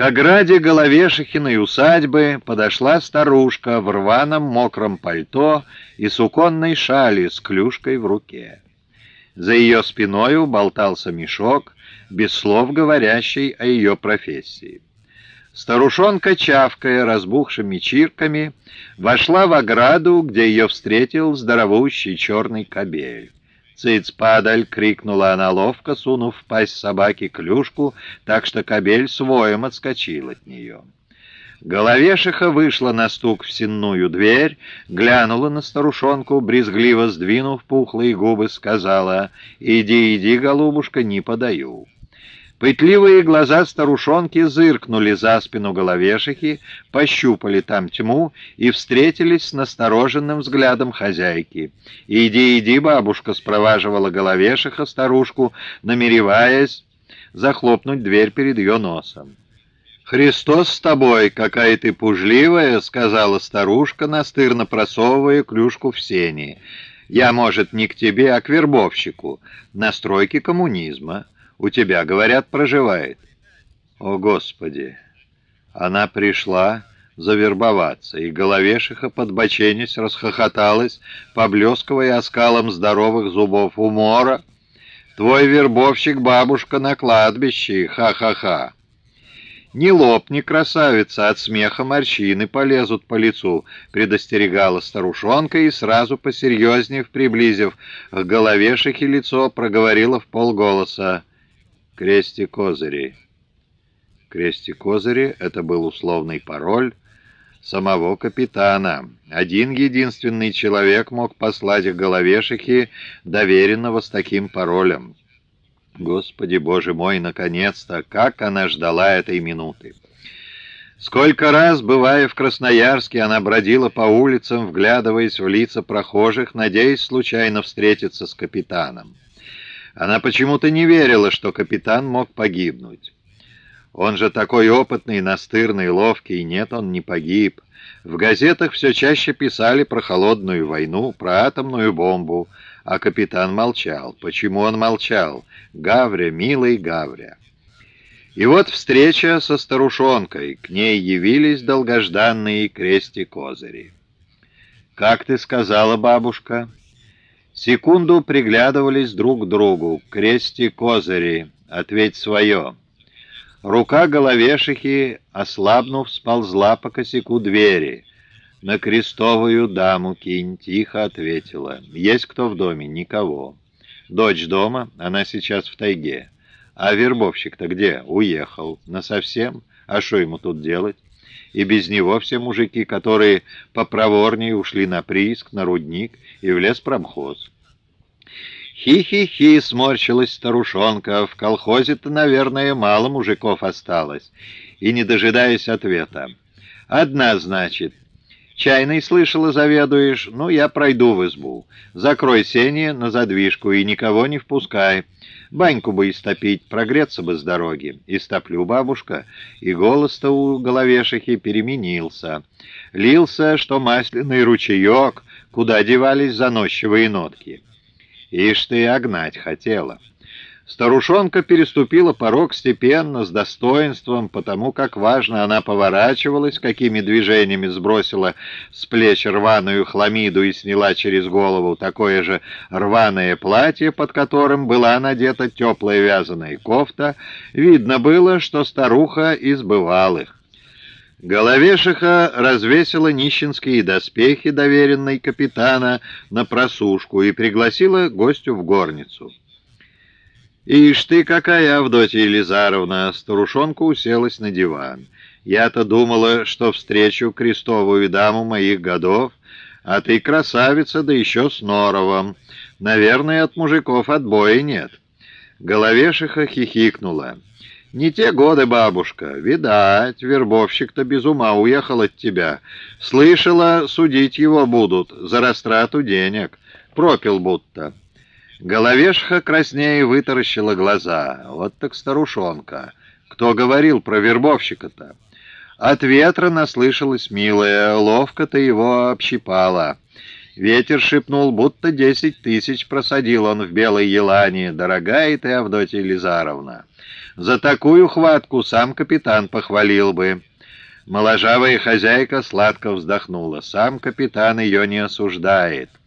К ограде Головешихиной усадьбы подошла старушка в рваном мокром пальто и суконной шали с клюшкой в руке. За ее спиною болтался мешок, без слов говорящий о ее профессии. Старушонка, чавкая разбухшими чирками, вошла в ограду, где ее встретил здоровущий черный кобель. «Цыц, падаль!» — крикнула она ловко, сунув в пасть собаки клюшку, так что кобель своем отскочил от нее. Головешиха вышла на стук в сенную дверь, глянула на старушонку, брезгливо сдвинув пухлые губы, сказала «Иди, иди, голубушка, не подаю». Пытливые глаза старушонки зыркнули за спину головешихи, пощупали там тьму и встретились с настороженным взглядом хозяйки. «Иди, иди, бабушка!» — спроваживала головешиха старушку, намереваясь захлопнуть дверь перед ее носом. «Христос с тобой, какая ты пужливая!» — сказала старушка, настырно просовывая клюшку в сени. «Я, может, не к тебе, а к вербовщику, на стройке коммунизма» у тебя, говорят, проживает. О, Господи! Она пришла завербоваться, и головешиха, подбоченясь, расхохоталась, поблескивая оскалом здоровых зубов умора. «Твой вербовщик, бабушка, на кладбище! Ха-ха-ха!» «Не лопни, красавица, от смеха морщины полезут по лицу», — предостерегала старушонка и сразу посерьезнее, приблизив к головешихе лицо, проговорила в полголоса. Крести Козыри. Крести Козыри — это был условный пароль самого капитана. Один единственный человек мог послать к головешихе доверенного с таким паролем. Господи, Боже мой, наконец-то, как она ждала этой минуты! Сколько раз, бывая в Красноярске, она бродила по улицам, вглядываясь в лица прохожих, надеясь случайно встретиться с капитаном. Она почему-то не верила, что капитан мог погибнуть. Он же такой опытный, настырный, ловкий. Нет, он не погиб. В газетах все чаще писали про холодную войну, про атомную бомбу, а капитан молчал. Почему он молчал? Гавря, милый Гавря. И вот встреча со старушонкой. К ней явились долгожданные крести-козыри. «Как ты сказала, бабушка?» Секунду приглядывались друг к другу. Крести-козыри, ответь свое. Рука головешихи, ослабнув, сползла по косяку двери. «На крестовую даму кинь», — тихо ответила. «Есть кто в доме?» «Никого». «Дочь дома? Она сейчас в тайге». «А вербовщик-то где?» «Уехал». «Насовсем? А что ему тут делать?» И без него все мужики, которые попроворнее ушли на прииск, на рудник и в леспромхоз. «Хи-хи-хи!» — сморщилась старушонка. «В колхозе-то, наверное, мало мужиков осталось». И, не дожидаясь ответа. «Одна, значит. Чайный слышала, заведуешь? Ну, я пройду в избу. Закрой сени на задвижку и никого не впускай». Баньку бы истопить, прогреться бы с дороги. Истоплю, бабушка. И голос-то у головешихи переменился. Лился, что масляный ручеек, куда девались заносчивые нотки. Ишь ты, огнать хотела. Старушонка переступила порог степенно, с достоинством, потому как важно она поворачивалась, какими движениями сбросила с плеч рваную хламиду и сняла через голову такое же рваное платье, под которым была надета теплая вязаная кофта. Видно было, что старуха из бывалых. Головешиха развесила нищенские доспехи, доверенной капитана, на просушку и пригласила гостю в горницу. «Ишь ты какая, Авдотья Елизаровна!» Старушонка уселась на диван. «Я-то думала, что встречу крестовую даму моих годов, а ты красавица, да еще с норовом. Наверное, от мужиков отбоя нет». Головешиха хихикнула. «Не те годы, бабушка. Видать, вербовщик-то без ума уехал от тебя. Слышала, судить его будут за растрату денег. Пропил будто». Головешха краснее вытаращила глаза. Вот так старушонка. Кто говорил про вербовщика-то? От ветра наслышалась милая, ловко-то его общипала. Ветер шепнул, будто десять тысяч просадил он в белой елане. Дорогая ты, Авдотья Елизаровна! За такую хватку сам капитан похвалил бы. Моложавая хозяйка сладко вздохнула. Сам капитан ее не осуждает.